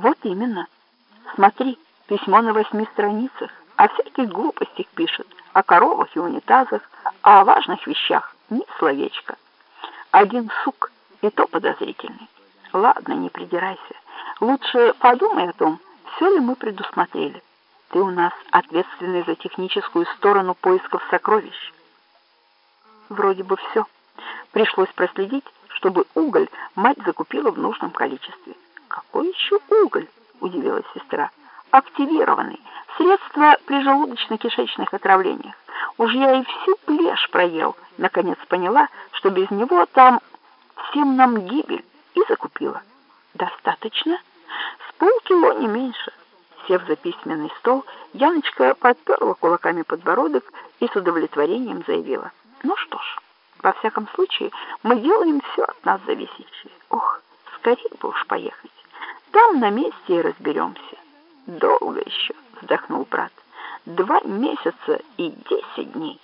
Вот именно. Смотри, письмо на восьми страницах. О всяких глупостях пишет, о коровах и унитазах, а о важных вещах ни словечка. Один сук, и то подозрительный. Ладно, не придирайся. Лучше подумай о том, все ли мы предусмотрели. Ты у нас ответственный за техническую сторону поисков сокровищ. Вроде бы все. Пришлось проследить, чтобы уголь мать закупила в нужном количестве. Какой еще уголь? Удивилась сестра. Активированный. Средство при желудочно-кишечных отравлениях. Уж я и всю плешь проел. Наконец поняла, что без него там всем нам гибель. И закупила. Достаточно? С полкило не меньше. Сев за письменный стол, Яночка подперла кулаками подбородок и с удовлетворением заявила. Ну что ж, во всяком случае, мы делаем все от нас зависящее. Ох, скорее бы уж поехать. Там на месте и разберемся. Долго еще, вздохнул брат. Два месяца и десять дней.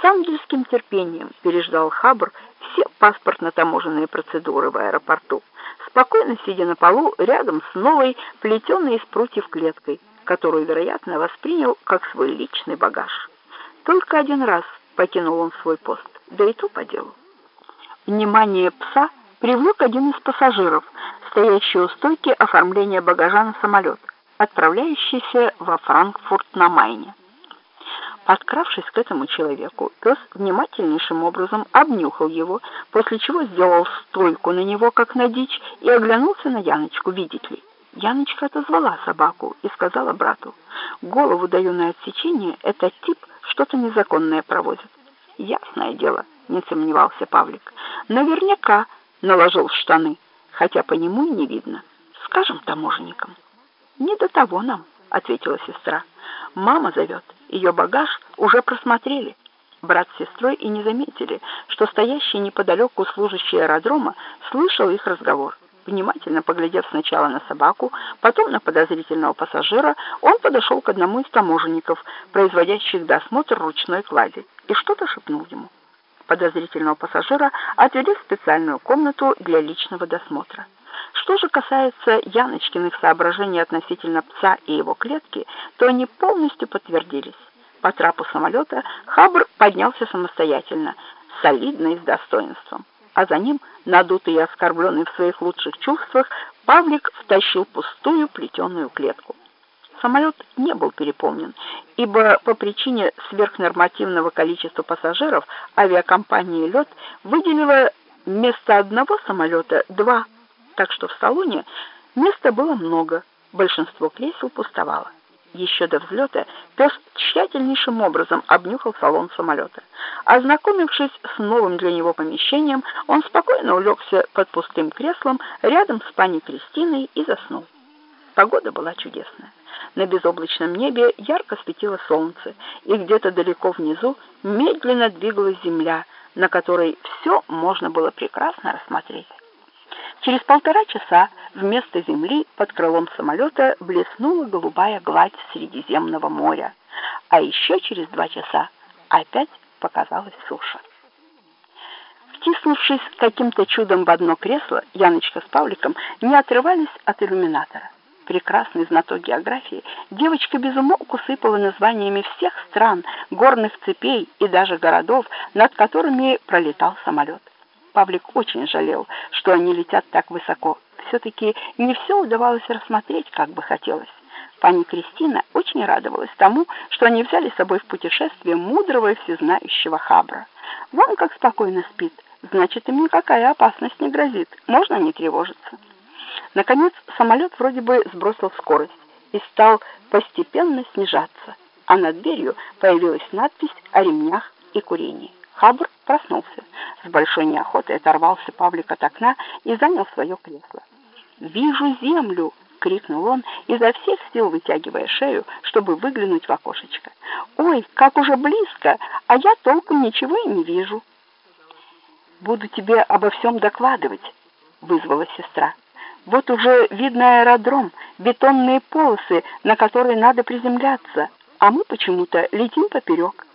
С ангельским терпением переждал Хабр все паспортно-таможенные процедуры в аэропорту, спокойно сидя на полу рядом с новой плетеной из прутьев клеткой, которую, вероятно, воспринял как свой личный багаж. Только один раз покинул он свой пост, да и то по делу. Внимание пса привлек один из пассажиров, стоящий у стойки оформления багажа на самолет, отправляющийся во Франкфурт на Майне. Подкравшись к этому человеку, пес внимательнейшим образом обнюхал его, после чего сделал стойку на него, как на дичь, и оглянулся на Яночку, видит ли. Яночка отозвала собаку и сказала брату, «Голову даю на отсечение, этот тип что-то незаконное проводит». «Ясное дело», — не сомневался Павлик, «наверняка наложил штаны, хотя по нему и не видно. Скажем таможенникам». «Не до того нам», — ответила сестра. «Мама зовет, ее багаж уже просмотрели». Брат с сестрой и не заметили, что стоящий неподалеку служащий аэродрома слышал их разговор. Внимательно поглядев сначала на собаку, потом на подозрительного пассажира, он подошел к одному из таможенников, производящих досмотр ручной клади, и что-то шепнул ему. Подозрительного пассажира отвели в специальную комнату для личного досмотра. Что же касается Яночкиных соображений относительно пса и его клетки, то они полностью подтвердились. По трапу самолета Хабр поднялся самостоятельно, солидно и с достоинством а за ним, надутый и оскорбленный в своих лучших чувствах, Павлик втащил пустую плетеную клетку. Самолет не был переполнен, ибо по причине сверхнормативного количества пассажиров авиакомпания «Лед» выделила вместо одного самолета два, так что в салоне места было много, большинство кресел пустовало. Еще до взлета пес тщательнейшим образом обнюхал салон самолета. Ознакомившись с новым для него помещением, он спокойно улегся под пустым креслом рядом с пани Кристиной и заснул. Погода была чудесная. На безоблачном небе ярко светило солнце, и где-то далеко внизу медленно двигалась земля, на которой все можно было прекрасно рассмотреть. Через полтора часа вместо земли под крылом самолета блеснула голубая гладь Средиземного моря, а еще через два часа опять показалась суша. Втиснувшись каким-то чудом в одно кресло, Яночка с Павликом не отрывались от иллюминатора. Прекрасный знаток географии, девочка без умолку сыпала названиями всех стран, горных цепей и даже городов, над которыми пролетал самолет. Павлик очень жалел, что они летят так высоко. Все-таки не все удавалось рассмотреть, как бы хотелось. Пани Кристина очень радовалась тому, что они взяли с собой в путешествие мудрого и всезнающего Хабра. Вон как спокойно спит, значит, им никакая опасность не грозит, можно не тревожиться. Наконец, самолет вроде бы сбросил скорость и стал постепенно снижаться, а над дверью появилась надпись о ремнях и курении. Хабр проснулся. С большой неохотой оторвался Павлик от окна и занял свое кресло. «Вижу землю!» — крикнул он, изо всех сил вытягивая шею, чтобы выглянуть в окошечко. «Ой, как уже близко, а я толком ничего и не вижу!» «Буду тебе обо всем докладывать», — вызвала сестра. «Вот уже видно аэродром, бетонные полосы, на которые надо приземляться, а мы почему-то летим поперек».